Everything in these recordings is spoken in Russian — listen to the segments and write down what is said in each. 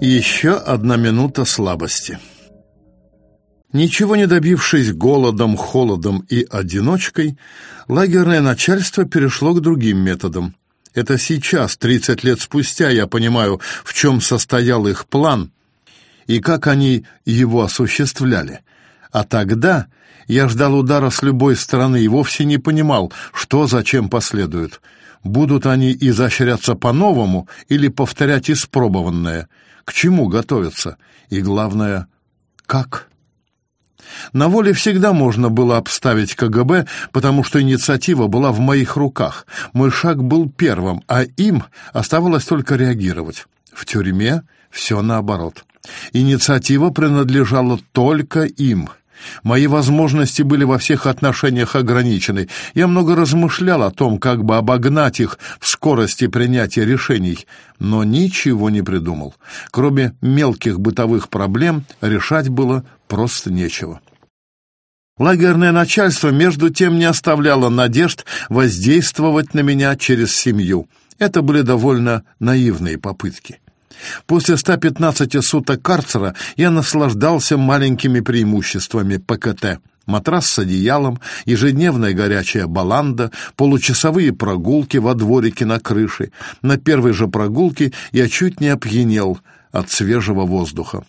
Еще одна минута слабости. Ничего не добившись голодом, холодом и одиночкой, лагерное начальство перешло к другим методам. Это сейчас, 30 лет спустя, я понимаю, в чем состоял их план и как они его осуществляли. А тогда я ждал удара с любой стороны и вовсе не понимал, что зачем последует. Будут они изощряться по-новому или повторять испробованное? К чему готовиться? И главное, как? На воле всегда можно было обставить КГБ, потому что инициатива была в моих руках. Мой шаг был первым, а им оставалось только реагировать. В тюрьме все наоборот. Инициатива принадлежала только им. Мои возможности были во всех отношениях ограничены. Я много размышлял о том, как бы обогнать их в скорости принятия решений, но ничего не придумал. Кроме мелких бытовых проблем, решать было просто нечего. Лагерное начальство, между тем, не оставляло надежд воздействовать на меня через семью. Это были довольно наивные попытки. После 115 суток карцера я наслаждался маленькими преимуществами ПКТ. Матрас с одеялом, ежедневная горячая баланда, получасовые прогулки во дворике на крыше. На первой же прогулке я чуть не опьянел от свежего воздуха.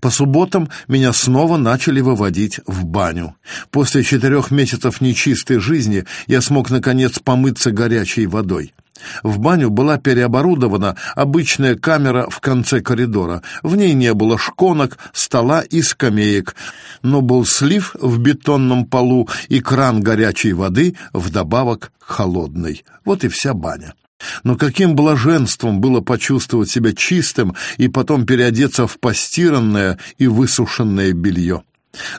По субботам меня снова начали выводить в баню. После четырех месяцев нечистой жизни я смог, наконец, помыться горячей водой. В баню была переоборудована обычная камера в конце коридора. В ней не было шконок, стола и скамеек, но был слив в бетонном полу и кран горячей воды вдобавок холодной. Вот и вся баня. Но каким блаженством было почувствовать себя чистым и потом переодеться в постиранное и высушенное белье.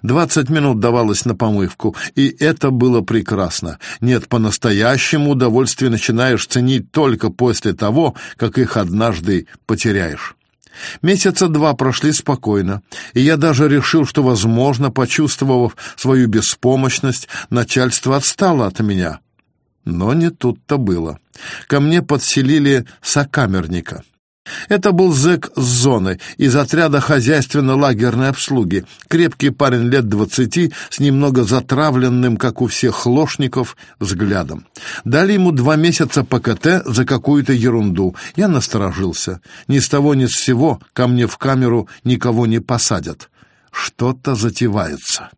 Двадцать минут давалось на помывку, и это было прекрасно. Нет, по-настоящему удовольствие начинаешь ценить только после того, как их однажды потеряешь. Месяца два прошли спокойно, и я даже решил, что, возможно, почувствовав свою беспомощность, начальство отстало от меня. Но не тут-то было. Ко мне подселили сокамерника. Это был зэк с зоны, из отряда хозяйственно-лагерной обслуги. Крепкий парень лет двадцати, с немного затравленным, как у всех хлошников, взглядом. Дали ему два месяца ПКТ за какую-то ерунду. Я насторожился. Ни с того ни с сего ко мне в камеру никого не посадят. Что-то затевается.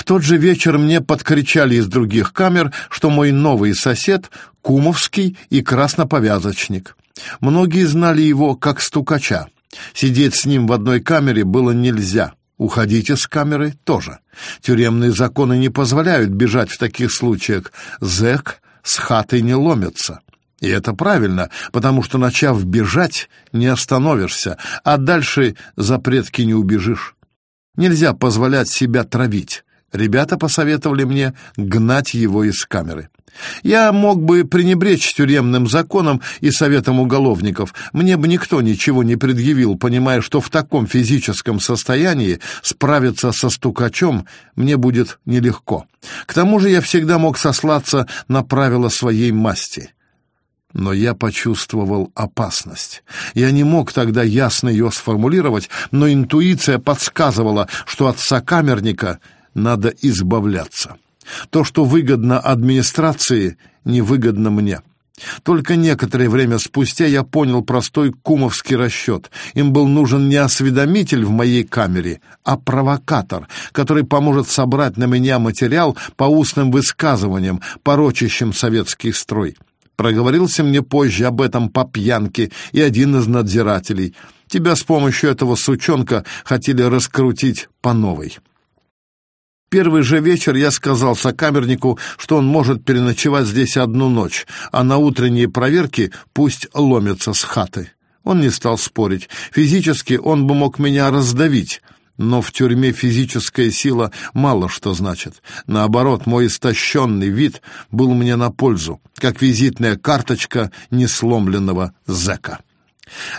В тот же вечер мне подкричали из других камер, что мой новый сосед — Кумовский и красноповязочник. Многие знали его как стукача. Сидеть с ним в одной камере было нельзя. Уходить из камеры тоже. Тюремные законы не позволяют бежать в таких случаях. Зэк с хатой не ломится. И это правильно, потому что, начав бежать, не остановишься, а дальше запретки не убежишь. Нельзя позволять себя травить. Ребята посоветовали мне гнать его из камеры. Я мог бы пренебречь тюремным законом и советом уголовников. Мне бы никто ничего не предъявил, понимая, что в таком физическом состоянии справиться со стукачом мне будет нелегко. К тому же я всегда мог сослаться на правила своей масти. Но я почувствовал опасность. Я не мог тогда ясно ее сформулировать, но интуиция подсказывала, что от сокамерника надо избавляться. То, что выгодно администрации, невыгодно мне. Только некоторое время спустя я понял простой кумовский расчет. Им был нужен не осведомитель в моей камере, а провокатор, который поможет собрать на меня материал по устным высказываниям, порочащим советский строй. Проговорился мне позже об этом по пьянке и один из надзирателей. Тебя с помощью этого сучонка хотели раскрутить по новой. Первый же вечер я сказал сокамернику, что он может переночевать здесь одну ночь, а на утренние проверки пусть ломится с хаты. Он не стал спорить. Физически он бы мог меня раздавить, но в тюрьме физическая сила мало что значит. Наоборот, мой истощенный вид был мне на пользу, как визитная карточка несломленного зэка.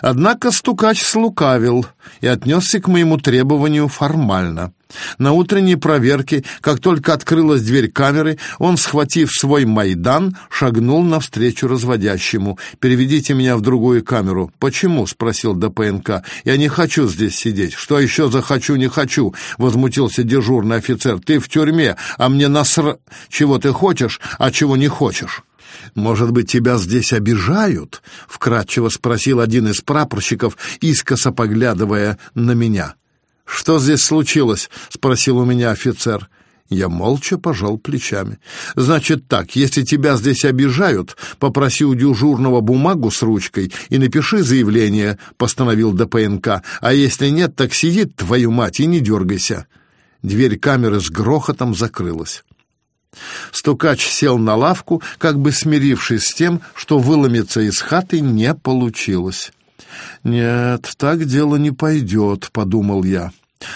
Однако стукач слукавил и отнесся к моему требованию формально. На утренней проверке, как только открылась дверь камеры, он, схватив свой майдан, шагнул навстречу разводящему. «Переведите меня в другую камеру». «Почему?» — спросил ДПНК. «Я не хочу здесь сидеть». «Что еще захочу, не хочу?» — возмутился дежурный офицер. «Ты в тюрьме, а мне наср... Чего ты хочешь, а чего не хочешь?» «Может быть, тебя здесь обижают?» — вкратчиво спросил один из прапорщиков, искоса поглядывая на меня. «Что здесь случилось?» — спросил у меня офицер. Я молча пожал плечами. «Значит так, если тебя здесь обижают, попроси у дежурного бумагу с ручкой и напиши заявление», — постановил ДПНК. «А если нет, так сидит твою мать и не дергайся». Дверь камеры с грохотом закрылась. Стукач сел на лавку, как бы смирившись с тем, что выломиться из хаты не получилось. «Нет, так дело не пойдет», — подумал я.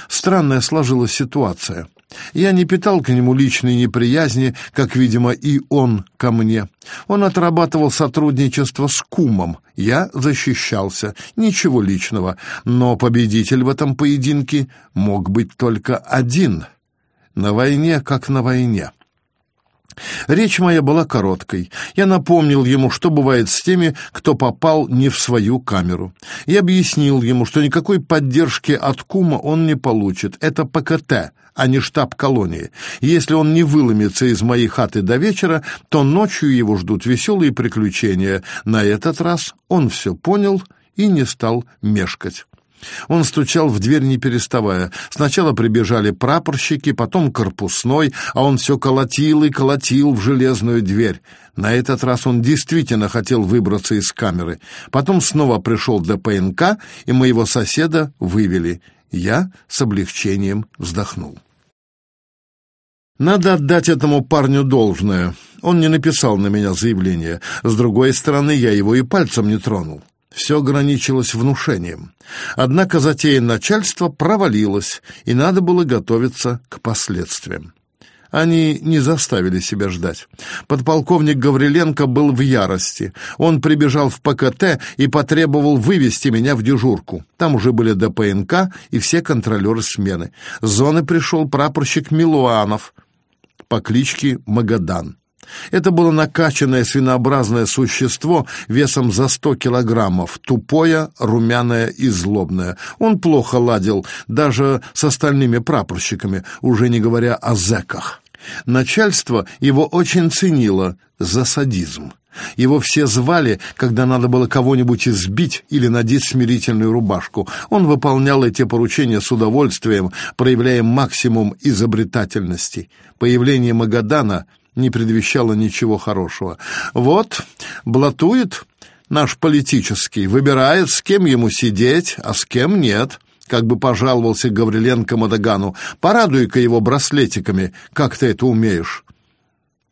Странная сложилась ситуация. Я не питал к нему личной неприязни, как, видимо, и он ко мне. Он отрабатывал сотрудничество с кумом. Я защищался. Ничего личного. Но победитель в этом поединке мог быть только один. На войне, как на войне. Речь моя была короткой. Я напомнил ему, что бывает с теми, кто попал не в свою камеру. Я объяснил ему, что никакой поддержки от кума он не получит. Это ПКТ, а не штаб колонии. Если он не выломится из моей хаты до вечера, то ночью его ждут веселые приключения. На этот раз он все понял и не стал мешкать. Он стучал в дверь, не переставая. Сначала прибежали прапорщики, потом корпусной, а он все колотил и колотил в железную дверь. На этот раз он действительно хотел выбраться из камеры. Потом снова пришел ДПНК, и моего соседа вывели. Я с облегчением вздохнул. Надо отдать этому парню должное. Он не написал на меня заявление. С другой стороны, я его и пальцем не тронул. Все ограничилось внушением. Однако затея начальства провалилась, и надо было готовиться к последствиям. Они не заставили себя ждать. Подполковник Гавриленко был в ярости. Он прибежал в ПКТ и потребовал вывести меня в дежурку. Там уже были ДПНК и все контролеры смены. С зоны пришел прапорщик Милуанов по кличке Магадан. Это было накачанное свинообразное существо весом за сто килограммов, тупое, румяное и злобное. Он плохо ладил даже с остальными прапорщиками, уже не говоря о зэках. Начальство его очень ценило за садизм. Его все звали, когда надо было кого-нибудь избить или надеть смирительную рубашку. Он выполнял эти поручения с удовольствием, проявляя максимум изобретательности. Появление Магадана — не предвещало ничего хорошего. Вот, блатует наш политический, выбирает, с кем ему сидеть, а с кем нет, как бы пожаловался Гавриленко Мадагану. Порадуй-ка его браслетиками, как ты это умеешь.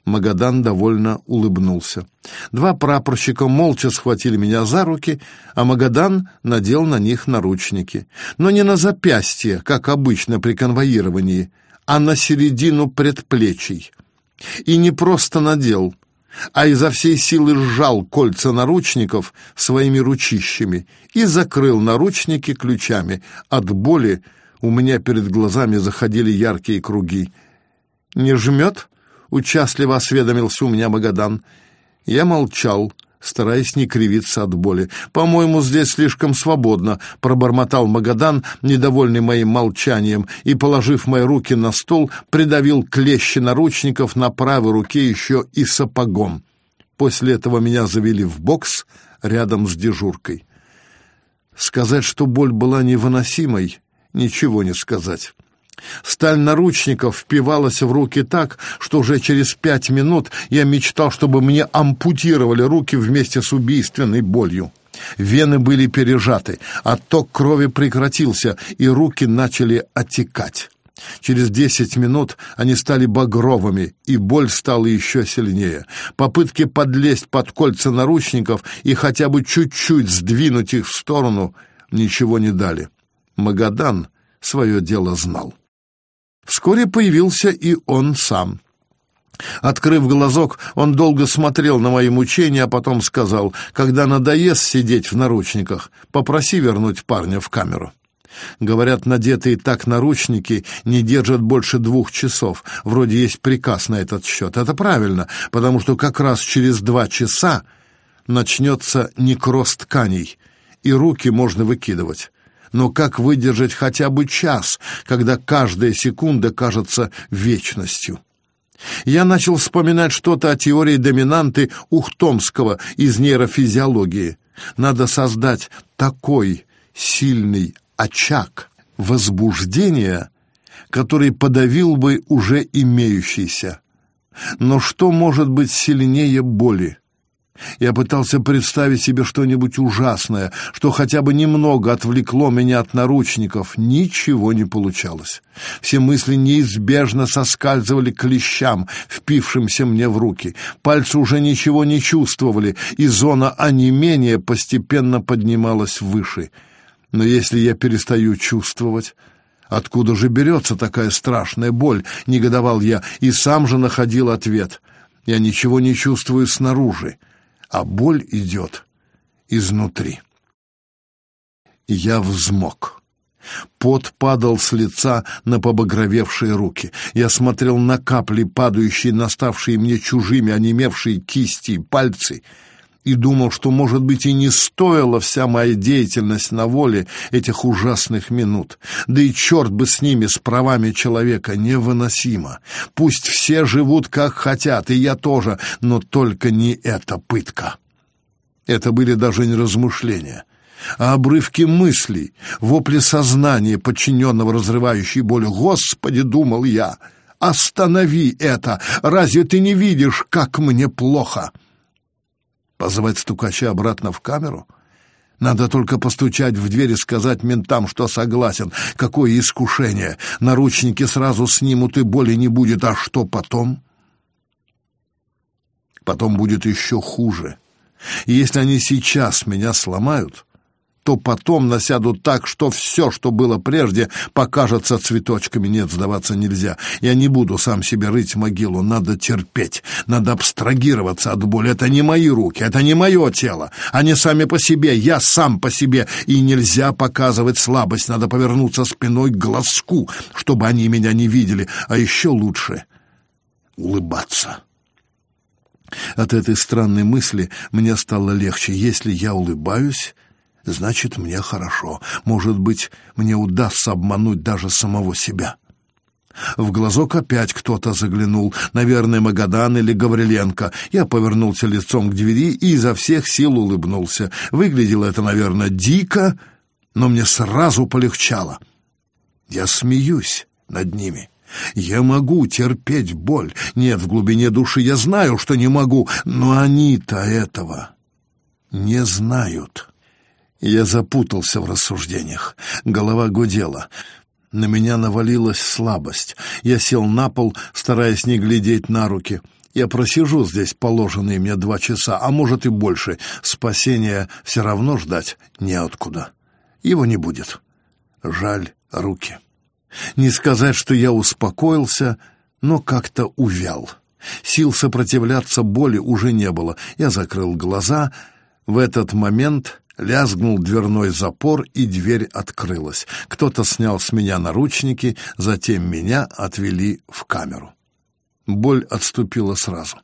Магадан довольно улыбнулся. Два прапорщика молча схватили меня за руки, а Магадан надел на них наручники. Но не на запястье, как обычно при конвоировании, а на середину предплечий. И не просто надел, а изо всей силы сжал кольца наручников своими ручищами и закрыл наручники ключами. От боли у меня перед глазами заходили яркие круги. «Не жмет?» — участливо осведомился у меня Магадан. Я молчал, стараясь не кривиться от боли. «По-моему, здесь слишком свободно», — пробормотал Магадан, недовольный моим молчанием, и, положив мои руки на стол, придавил клещи наручников на правой руке еще и сапогом. После этого меня завели в бокс рядом с дежуркой. Сказать, что боль была невыносимой, ничего не сказать. Сталь наручников впивалась в руки так, что уже через пять минут я мечтал, чтобы мне ампутировали руки вместе с убийственной болью. Вены были пережаты, отток крови прекратился, и руки начали отекать. Через десять минут они стали багровыми, и боль стала еще сильнее. Попытки подлезть под кольца наручников и хотя бы чуть-чуть сдвинуть их в сторону ничего не дали. Магадан свое дело знал. Вскоре появился и он сам. Открыв глазок, он долго смотрел на мои мучения, а потом сказал, «Когда надоест сидеть в наручниках, попроси вернуть парня в камеру». Говорят, надетые так наручники не держат больше двух часов. Вроде есть приказ на этот счет. Это правильно, потому что как раз через два часа начнется некроз тканей, и руки можно выкидывать. Но как выдержать хотя бы час, когда каждая секунда кажется вечностью? Я начал вспоминать что-то о теории доминанты Ухтомского из нейрофизиологии. Надо создать такой сильный очаг возбуждения, который подавил бы уже имеющийся. Но что может быть сильнее боли? Я пытался представить себе что-нибудь ужасное, что хотя бы немного отвлекло меня от наручников. Ничего не получалось. Все мысли неизбежно соскальзывали к клещам, впившимся мне в руки. Пальцы уже ничего не чувствовали, и зона онемения постепенно поднималась выше. Но если я перестаю чувствовать... Откуда же берется такая страшная боль, негодовал я, и сам же находил ответ. Я ничего не чувствую снаружи а боль идет изнутри. Я взмок. Пот падал с лица на побагровевшие руки. Я смотрел на капли, падающие на ставшие мне чужими, онемевшие кисти и пальцы, и думал, что, может быть, и не стоила вся моя деятельность на воле этих ужасных минут. Да и черт бы с ними, с правами человека, невыносимо. Пусть все живут как хотят, и я тоже, но только не эта пытка. Это были даже не размышления, а обрывки мыслей, вопли сознания, подчиненного разрывающей болью. «Господи!» — думал я. «Останови это! Разве ты не видишь, как мне плохо?» Позвать стукача обратно в камеру? Надо только постучать в дверь и сказать ментам, что согласен. Какое искушение! Наручники сразу снимут, и боли не будет. А что потом? Потом будет еще хуже. И если они сейчас меня сломают, то потом насядут так, что все, что было прежде, покажется цветочками. Нет, сдаваться нельзя. Я не буду сам себе рыть могилу. Надо терпеть. Надо абстрагироваться от боли. Это не мои руки, это не мое тело. Они сами по себе, я сам по себе. И нельзя показывать слабость. Надо повернуться спиной к глазку, чтобы они меня не видели. А еще лучше улыбаться. От этой странной мысли мне стало легче. Если я улыбаюсь значит, мне хорошо. Может быть, мне удастся обмануть даже самого себя. В глазок опять кто-то заглянул, наверное, Магадан или Гавриленко. Я повернулся лицом к двери и изо всех сил улыбнулся. Выглядело это, наверное, дико, но мне сразу полегчало. Я смеюсь над ними. Я могу терпеть боль. Нет, в глубине души я знаю, что не могу, но они-то этого не знают. Я запутался в рассуждениях. Голова гудела. На меня навалилась слабость. Я сел на пол, стараясь не глядеть на руки. Я просижу здесь положенные мне два часа, а может и больше. Спасения все равно ждать неоткуда. Его не будет. Жаль руки. Не сказать, что я успокоился, но как-то увял. Сил сопротивляться боли уже не было. Я закрыл глаза. В этот момент Лязгнул дверной запор, и дверь открылась. Кто-то снял с меня наручники, затем меня отвели в камеру. Боль отступила сразу.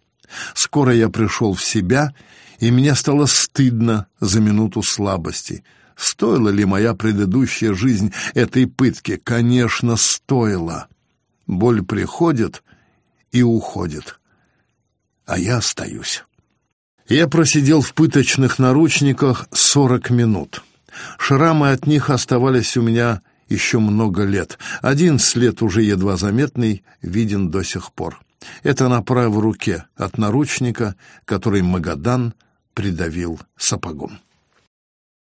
Скоро я пришел в себя, и мне стало стыдно за минуту слабости. Стоила ли моя предыдущая жизнь этой пытки? Конечно, стоила. Боль приходит и уходит, а я остаюсь. Я просидел в пыточных наручниках сорок минут. Шрамы от них оставались у меня еще много лет. Один след уже едва заметный, виден до сих пор. Это на правой руке от наручника, который Магадан придавил сапогом.